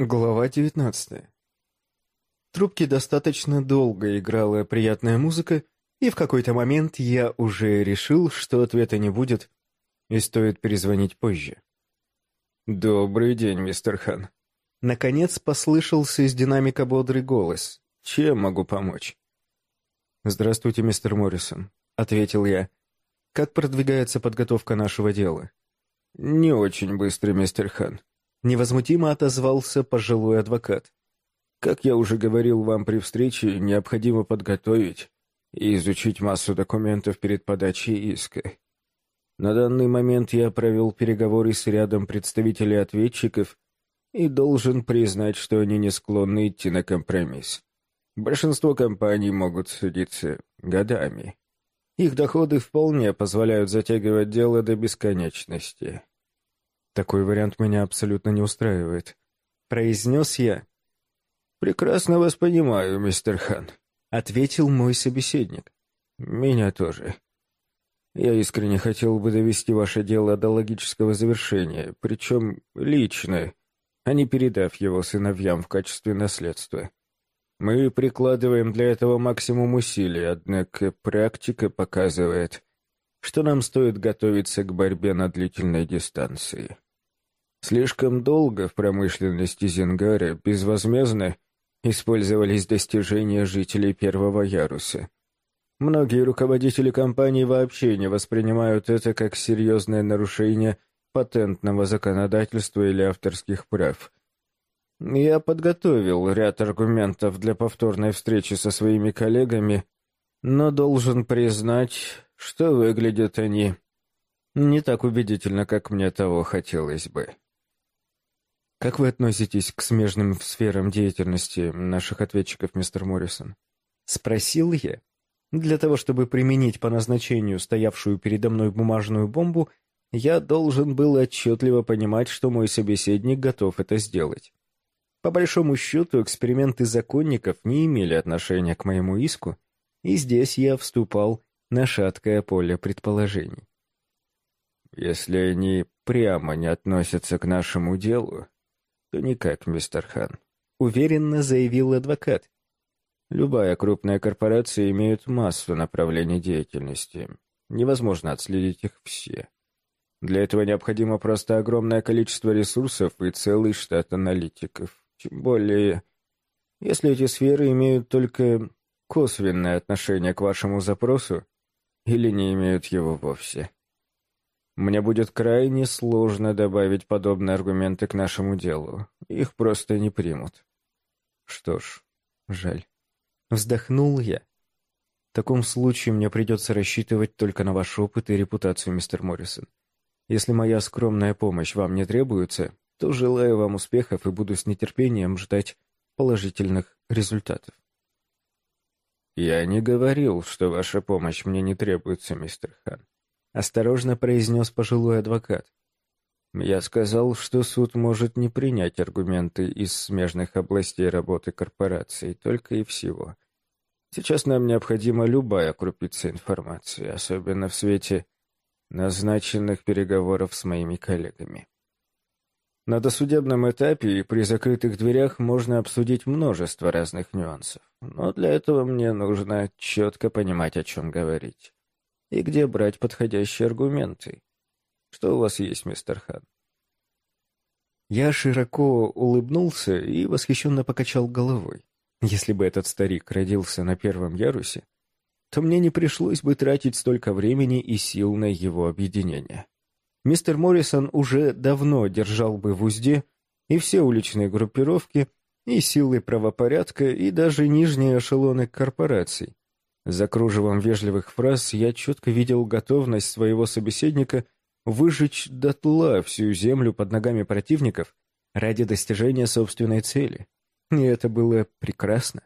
Глава 19. Трубки достаточно долго играла приятная музыка, и в какой-то момент я уже решил, что ответа не будет, и стоит перезвонить позже. «Добрый день, мистер Хан». Наконец послышался из динамика бодрый голос. «Чем могу помочь?» «Здравствуйте, мистер Моррисон», — ответил я. «Как продвигается подготовка нашего дела?» «Не очень быстро, мистер Хан», Невозмутимо отозвался пожилой адвокат. «Как я уже говорил вам при встрече, необходимо подготовить и изучить массу документов перед подачей иска. На данный момент я провел переговоры с рядом представителей ответчиков и должен признать, что они не склонны идти на компромисс. Большинство компаний могут судиться годами. Их доходы вполне позволяют затягивать дело до бесконечности. Такой вариант меня абсолютно не устраивает. Произнес я. «Прекрасно вас понимаю, мистер Хан», — ответил мой собеседник. «Меня тоже. Я искренне хотел бы довести ваше дело до логического завершения, причем лично, а не передав его сыновьям в качестве наследства. Мы прикладываем для этого максимум усилий, однако практика показывает, что нам стоит готовиться к борьбе на длительной дистанции. Слишком долго в промышленности Зингаря безвозмездно использовались достижения жителей первого яруса. Многие руководители компаний вообще не воспринимают это как серьезное нарушение патентного законодательства или авторских прав. Я подготовил ряд аргументов для повторной встречи со своими коллегами, но должен признать, что выглядят они не так убедительно, как мне того хотелось бы. Как вы относитесь к смежным сферам деятельности наших ответчиков, мистер Моррисон? Спросил я. Для того, чтобы применить по назначению стоявшую передо мной бумажную бомбу, я должен был отчетливо понимать, что мой собеседник готов это сделать. По большому счету, эксперименты законников не имели отношения к моему иску, и здесь я вступал на шаткое поле предположений. Если они прямо не относятся к нашему делу, то никак, мистер Хан», — уверенно заявил адвокат. «Любая крупная корпорация имеет массу направлений деятельности. Невозможно отследить их все. Для этого необходимо просто огромное количество ресурсов и целый штат аналитиков. Тем более, если эти сферы имеют только косвенное отношение к вашему запросу или не имеют его вовсе». Мне будет крайне сложно добавить подобные аргументы к нашему делу. Их просто не примут. Что ж, жаль. Вздохнул я. В таком случае мне придется рассчитывать только на ваш опыт и репутацию, мистер Моррисон. Если моя скромная помощь вам не требуется, то желаю вам успехов и буду с нетерпением ждать положительных результатов. Я не говорил, что ваша помощь мне не требуется, мистер Хан осторожно произнес пожилой адвокат. Я сказал, что суд может не принять аргументы из смежных областей работы корпорации, только и всего. Сейчас нам необходима любая крупица информации, особенно в свете назначенных переговоров с моими коллегами. На досудебном этапе и при закрытых дверях можно обсудить множество разных нюансов, но для этого мне нужно четко понимать, о чем говорить и где брать подходящие аргументы. Что у вас есть, мистер Хан? Я широко улыбнулся и восхищенно покачал головой. Если бы этот старик родился на первом ярусе, то мне не пришлось бы тратить столько времени и сил на его объединение. Мистер Моррисон уже давно держал бы в узде и все уличные группировки, и силы правопорядка, и даже нижние эшелоны корпораций, за кружевом вежливых фраз я четко видел готовность своего собеседника выжечь дотла всю землю под ногами противников ради достижения собственной цели. И это было прекрасно.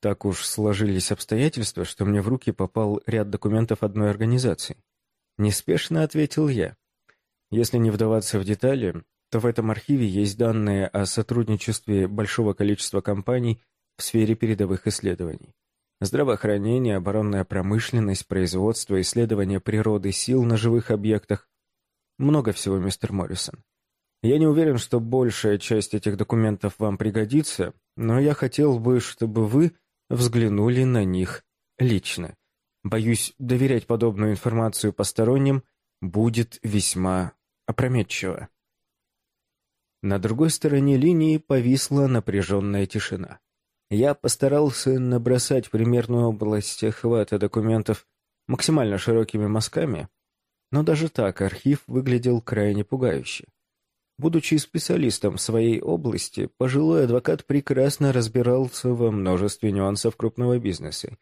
Так уж сложились обстоятельства, что мне в руки попал ряд документов одной организации. Неспешно ответил я. Если не вдаваться в детали, то в этом архиве есть данные о сотрудничестве большого количества компаний в сфере передовых исследований. Здравоохранение, оборонная промышленность, производство, исследование природы сил на живых объектах. Много всего, мистер Моррисон. Я не уверен, что большая часть этих документов вам пригодится, но я хотел бы, чтобы вы взглянули на них лично. Боюсь, доверять подобную информацию посторонним будет весьма опрометчиво. На другой стороне линии повисла напряженная тишина. Я постарался набросать примерную область охвата документов максимально широкими мазками, но даже так архив выглядел крайне пугающе. Будучи специалистом в своей области, пожилой адвокат прекрасно разбирался во множестве нюансов крупного бизнеса.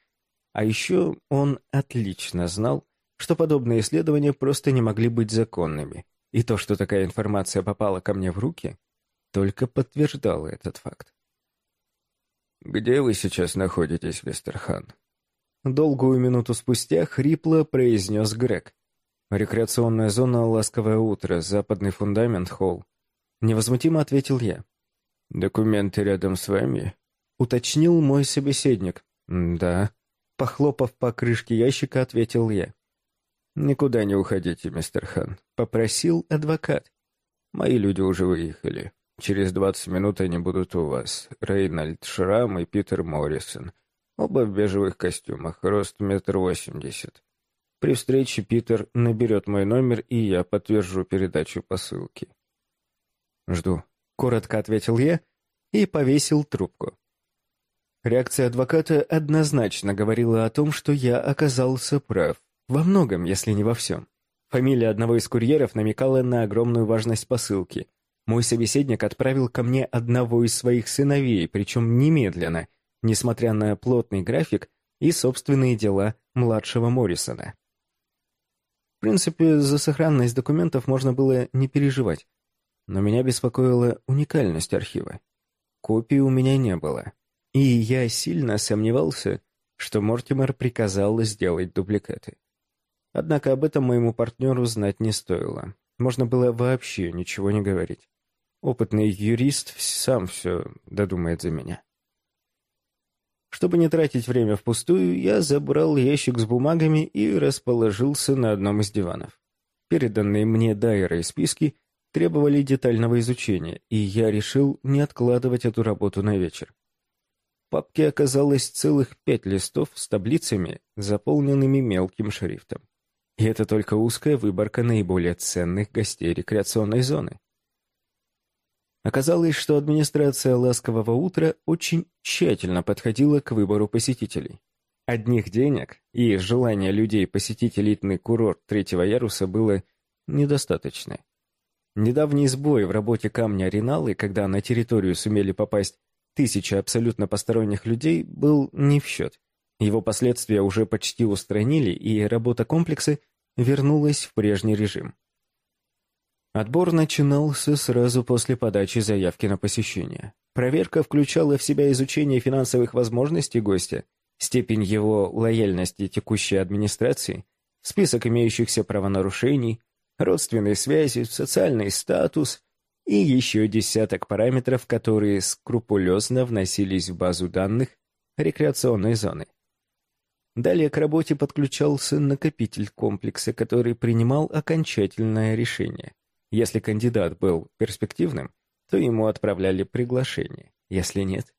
А еще он отлично знал, что подобные исследования просто не могли быть законными, и то, что такая информация попала ко мне в руки, только подтверждало этот факт. «Где вы сейчас находитесь, мистер Хан?» Долгую минуту спустя хрипло произнес Грег. «Рекреационная зона «Ласковое утро», западный фундамент, холл». Невозмутимо ответил я. «Документы рядом с вами?» Уточнил мой собеседник. «Да». Похлопав по крышке ящика, ответил я. «Никуда не уходите, мистер Хан», — попросил адвокат. «Мои люди уже выехали. Через двадцать минут они будут у вас. Рейнольд Шрам и Питер Моррисон. Оба в бежевых костюмах, рост метр восемьдесят. При встрече Питер наберет мой номер, и я подтвержу передачу посылки. «Жду», — коротко ответил я и повесил трубку. Реакция адвоката однозначно говорила о том, что я оказался прав. Во многом, если не во всем. Фамилия одного из курьеров намекала на огромную важность посылки. Мой собеседник отправил ко мне одного из своих сыновей, причем немедленно, несмотря на плотный график и собственные дела младшего Моррисона. В принципе, за сохранность документов можно было не переживать. Но меня беспокоила уникальность архива. Копий у меня не было. И я сильно сомневался, что Мортимер приказал сделать дубликаты. Однако об этом моему партнеру знать не стоило. Можно было вообще ничего не говорить. Опытный юрист сам все додумает за меня. Чтобы не тратить время впустую, я забрал ящик с бумагами и расположился на одном из диванов. Переданные мне Дайерой списки требовали детального изучения, и я решил не откладывать эту работу на вечер. В папке оказалось целых пять листов с таблицами, заполненными мелким шрифтом. И это только узкая выборка наиболее ценных гостей рекреационной зоны. Оказалось, что администрация «Ласкового утра» очень тщательно подходила к выбору посетителей. Одних денег и желания людей посетить элитный курорт третьего яруса было недостаточно. Недавний сбой в работе камня Риналы, когда на территорию сумели попасть тысячи абсолютно посторонних людей, был не в счет. Его последствия уже почти устранили, и работа комплекса вернулась в прежний режим. Отбор начинался сразу после подачи заявки на посещение. Проверка включала в себя изучение финансовых возможностей гостя, степень его лояльности текущей администрации, список имеющихся правонарушений, родственные связи, социальный статус и еще десяток параметров, которые скрупулезно вносились в базу данных рекреационной зоны. Далее к работе подключался накопитель комплекса, который принимал окончательное решение. Если кандидат был перспективным, то ему отправляли приглашение. Если нет,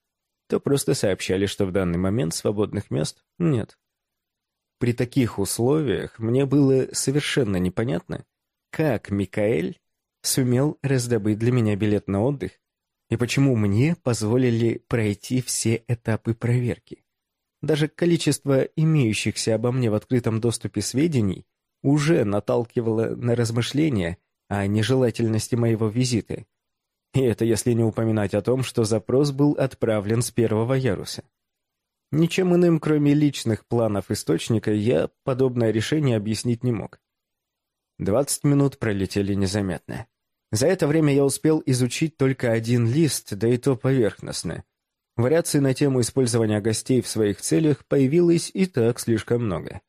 то просто сообщали, что в данный момент свободных мест нет. При таких условиях мне было совершенно непонятно, как Микаэль сумел раздобыть для меня билет на отдых и почему мне позволили пройти все этапы проверки. Даже количество имеющихся обо мне в открытом доступе сведений уже наталкивало на размышления о нежелательности моего визита. И это если не упоминать о том, что запрос был отправлен с первого яруса. Ничем иным, кроме личных планов источника, я подобное решение объяснить не мог. Двадцать минут пролетели незаметно. За это время я успел изучить только один лист, да и то поверхностно. Вариаций на тему использования гостей в своих целях появилось и так слишком много.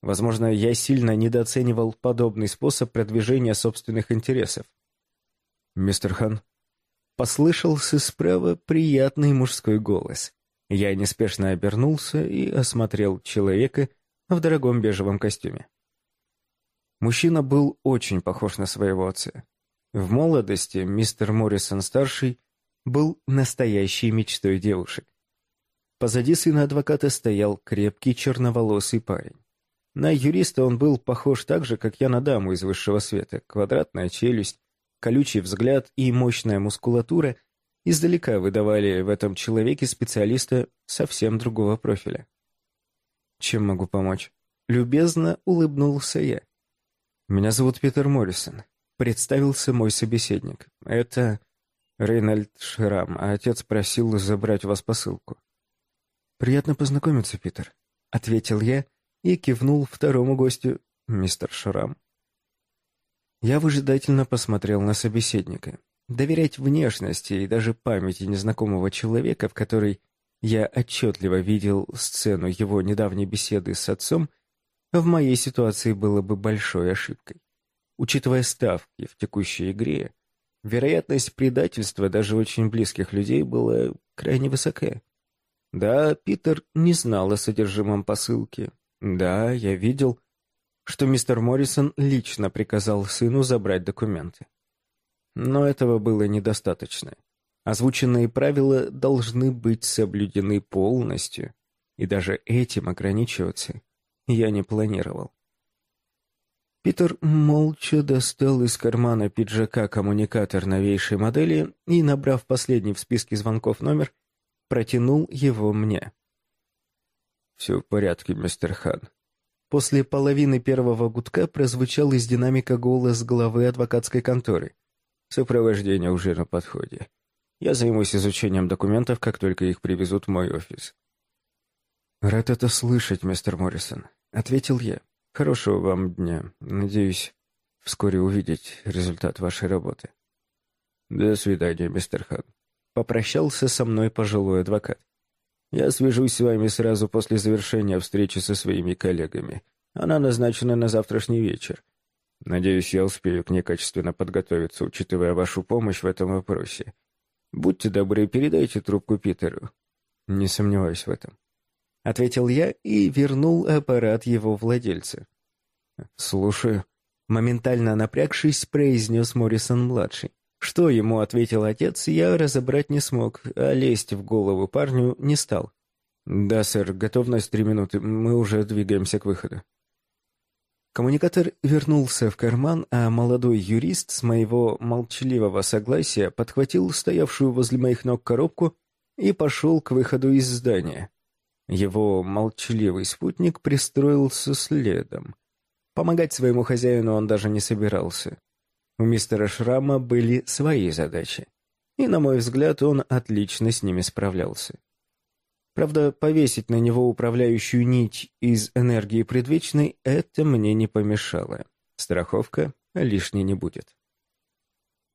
Возможно, я сильно недооценивал подобный способ продвижения собственных интересов. «Мистер Хан?» Послышался справа приятный мужской голос. Я неспешно обернулся и осмотрел человека в дорогом бежевом костюме. Мужчина был очень похож на своего отца. В молодости мистер Моррисон-старший был настоящей мечтой девушек. Позади сына адвоката стоял крепкий черноволосый парень. На юриста он был похож так же, как я на даму из высшего света. Квадратная челюсть, колючий взгляд и мощная мускулатура издалека выдавали в этом человеке специалиста совсем другого профиля. «Чем могу помочь?» Любезно улыбнулся я. «Меня зовут Питер Моррисон», — представился мой собеседник. «Это Рейнольд Шрам, а отец просил забрать у вас посылку». «Приятно познакомиться, Питер», — ответил я и кивнул второму гостю, мистер Шрам. Я выжидательно посмотрел на собеседника. Доверять внешности и даже памяти незнакомого человека, в которой я отчетливо видел сцену его недавней беседы с отцом, в моей ситуации было бы большой ошибкой. Учитывая ставки в текущей игре, вероятность предательства даже очень близких людей была крайне высока. Да, Питер не знал о содержимом посылки. Да, я видел, что мистер Моррисон лично приказал сыну забрать документы. Но этого было недостаточно. Озвученные правила должны быть соблюдены полностью, и даже этим ограничиваться я не планировал. Питер молча достал из кармана пиджака коммуникатор новейшей модели и, набрав последний в списке звонков номер, протянул его мне. «Все в порядке, мистер Хан». После половины первого гудка прозвучал из динамика голос главы адвокатской конторы. «Сопровождение уже на подходе. Я займусь изучением документов, как только их привезут в мой офис». «Рад это слышать, мистер Моррисон», — ответил я. «Хорошего вам дня. Надеюсь, вскоре увидеть результат вашей работы». «До свидания, мистер Хан». Попрощался со мной пожилой адвокат. «Я свяжусь с вами сразу после завершения встречи со своими коллегами. Она назначена на завтрашний вечер. Надеюсь, я успею к ней качественно подготовиться, учитывая вашу помощь в этом вопросе. Будьте добры, передайте трубку Питеру». «Не сомневаюсь в этом». — ответил я и вернул аппарат его владельцу. «Слушаю», — моментально напрягшись, произнес Моррисон-младший. Что ему ответил отец, я разобрать не смог, а лезть в голову парню не стал. «Да, сэр, готовность три минуты, мы уже двигаемся к выходу». Коммуникатор вернулся в карман, а молодой юрист с моего молчаливого согласия подхватил стоявшую возле моих ног коробку и пошел к выходу из здания. Его молчаливый спутник пристроился следом. Помогать своему хозяину он даже не собирался. У мистера Шрама были свои задачи, и, на мой взгляд, он отлично с ними справлялся. Правда, повесить на него управляющую нить из энергии предвечной — это мне не помешало. Страховка лишней не будет.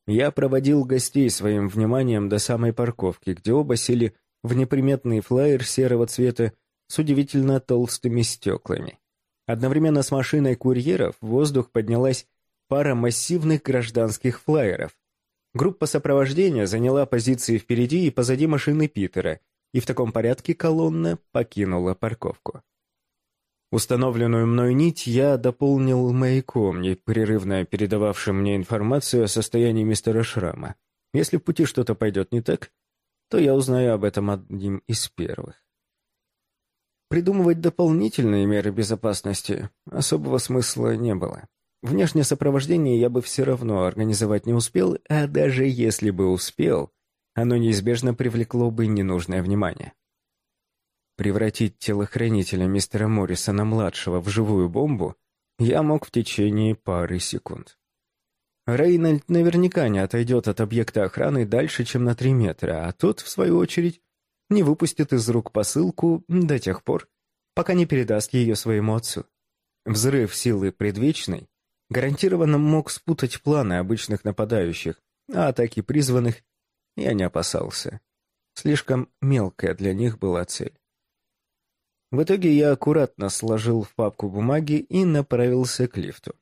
Я проводил гостей своим вниманием до самой парковки, где оба сели в неприметный флайер серого цвета с удивительно толстыми стеклами. Одновременно с машиной курьеров в воздух поднялась пара массивных гражданских флайеров. Группа сопровождения заняла позиции впереди и позади машины Питера, и в таком порядке колонна покинула парковку. Установленную мной нить я дополнил маяком, непрерывно передававшим мне информацию о состоянии мистера Шрама. Если в пути что-то пойдет не так, то я узнаю об этом одним из первых. Придумывать дополнительные меры безопасности особого смысла не было. Внешнее сопровождение я бы все равно организовать не успел, а даже если бы успел, оно неизбежно привлекло бы ненужное внимание. Превратить телохранителя мистера Моррисона-младшего в живую бомбу я мог в течение пары секунд. Рейнольд наверняка не отойдет от объекта охраны дальше, чем на три метра, а тот, в свою очередь, не выпустит из рук посылку до тех пор, пока не передаст ее своему отцу. Взрыв силы предвечной гарантированно мог спутать планы обычных нападающих, а атаки призванных я не опасался. Слишком мелкая для них была цель. В итоге я аккуратно сложил в папку бумаги и направился к лифту.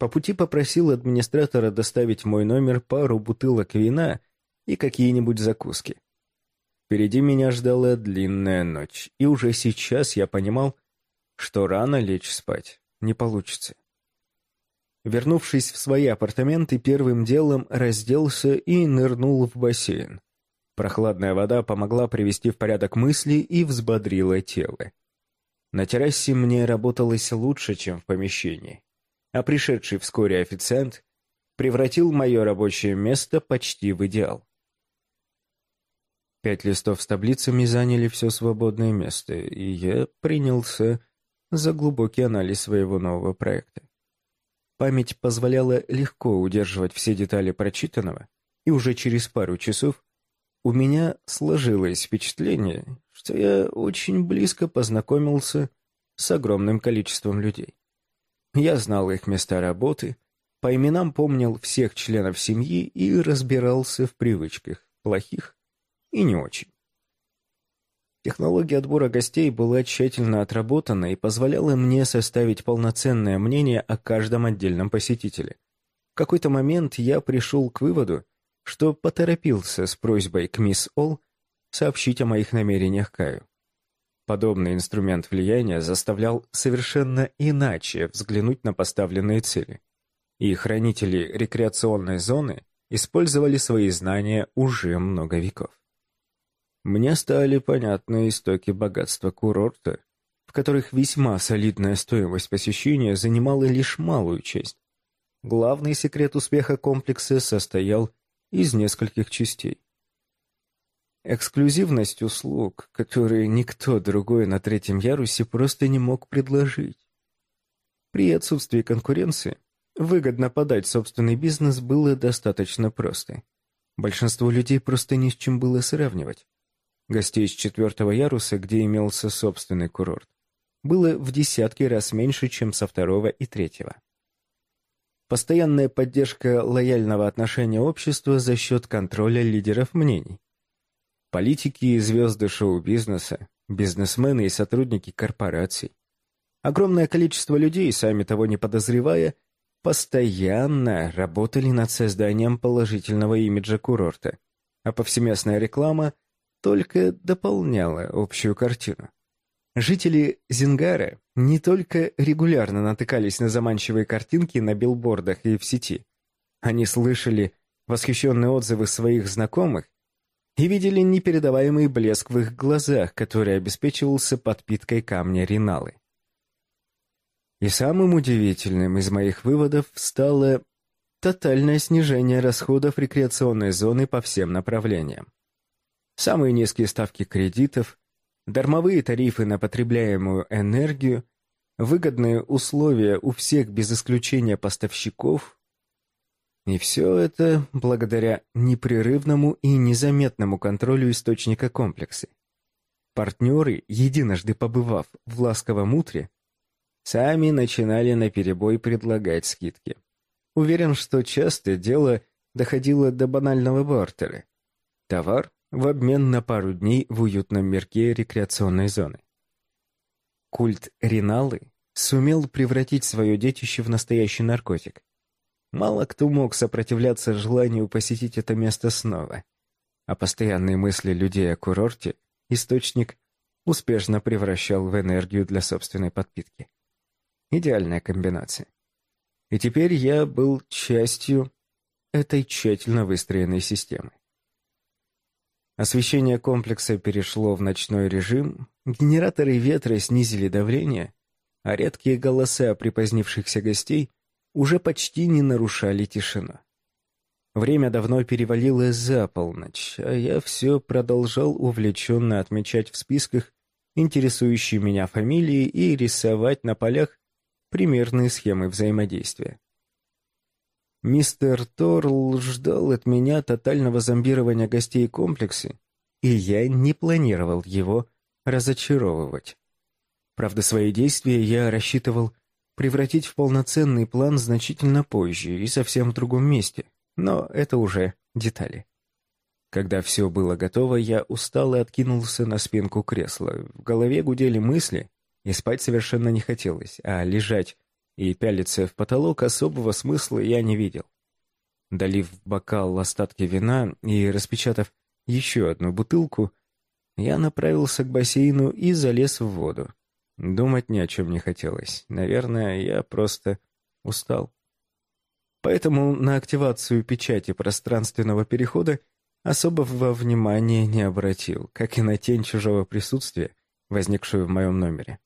По пути попросил администратора доставить мой номер пару бутылок вина и какие-нибудь закуски. Впереди меня ждала длинная ночь, и уже сейчас я понимал, что рано лечь спать не получится. Вернувшись в свои апартаменты, первым делом разделся и нырнул в бассейн. Прохладная вода помогла привести в порядок мысли и взбодрила тело. На террасе мне работалось лучше, чем в помещении, а пришедший вскоре официант превратил мое рабочее место почти в идеал. Пять листов с таблицами заняли все свободное место, и я принялся за глубокий анализ своего нового проекта. Память позволяла легко удерживать все детали прочитанного, и уже через пару часов у меня сложилось впечатление, что я очень близко познакомился с огромным количеством людей. Я знал их места работы, по именам помнил всех членов семьи и разбирался в привычках, плохих и не очень. Технология отбора гостей была тщательно отработана и позволяла мне составить полноценное мнение о каждом отдельном посетителе. В какой-то момент я пришел к выводу, что поторопился с просьбой к мисс Олл сообщить о моих намерениях Каю. Подобный инструмент влияния заставлял совершенно иначе взглянуть на поставленные цели. И хранители рекреационной зоны использовали свои знания уже много веков. Мне стали понятны истоки богатства курорта, в которых весьма солидная стоимость посещения занимала лишь малую часть. Главный секрет успеха комплекса состоял из нескольких частей. Эксклюзивность услуг, которые никто другой на третьем ярусе просто не мог предложить. При отсутствии конкуренции выгодно подать собственный бизнес было достаточно просто. Большинство людей просто ни с чем было сравнивать. Гостей с четвертого яруса, где имелся собственный курорт, было в десятки раз меньше, чем со второго и третьего. Постоянная поддержка лояльного отношения общества за счет контроля лидеров мнений. Политики и звезды шоу-бизнеса, бизнесмены и сотрудники корпораций. Огромное количество людей, сами того не подозревая, постоянно работали над созданием положительного имиджа курорта, а повсеместная реклама только дополняла общую картину. Жители Зингара не только регулярно натыкались на заманчивые картинки на билбордах и в сети. Они слышали восхищенные отзывы своих знакомых и видели непередаваемый блеск в их глазах, который обеспечивался подпиткой камня Риналы. И самым удивительным из моих выводов стало тотальное снижение расходов рекреационной зоны по всем направлениям самые низкие ставки кредитов, дармовые тарифы на потребляемую энергию, выгодные условия у всех без исключения поставщиков. И все это благодаря непрерывному и незаметному контролю источника комплекса. Партнеры, единожды побывав в ласковом утре, сами начинали наперебой предлагать скидки. Уверен, что часто дело доходило до банального бартера. Товар в обмен на пару дней в уютном мирке рекреационной зоны. Культ Риналы сумел превратить свое детище в настоящий наркотик. Мало кто мог сопротивляться желанию посетить это место снова, а постоянные мысли людей о курорте источник успешно превращал в энергию для собственной подпитки. Идеальная комбинация. И теперь я был частью этой тщательно выстроенной системы. Освещение комплекса перешло в ночной режим, генераторы ветра снизили давление, а редкие голоса припозднившихся гостей уже почти не нарушали тишину. Время давно перевалило за полночь, а я все продолжал увлеченно отмечать в списках интересующие меня фамилии и рисовать на полях примерные схемы взаимодействия. Мистер Торл ждал от меня тотального зомбирования гостей комплекса, и я не планировал его разочаровывать. Правда, свои действия я рассчитывал превратить в полноценный план значительно позже и совсем в другом месте, но это уже детали. Когда все было готово, я устал и откинулся на спинку кресла. В голове гудели мысли, и спать совершенно не хотелось, а лежать и пялиться в потолок особого смысла я не видел. Долив в бокал остатки вина и распечатав еще одну бутылку, я направился к бассейну и залез в воду. Думать ни о чем не хотелось. Наверное, я просто устал. Поэтому на активацию печати пространственного перехода особого внимания не обратил, как и на тень чужого присутствия, возникшую в моем номере.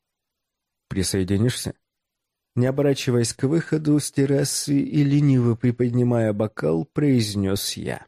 «Присоединишься?» Не оборачиваясь к выходу с террасы и лениво приподнимая бокал, произнес я.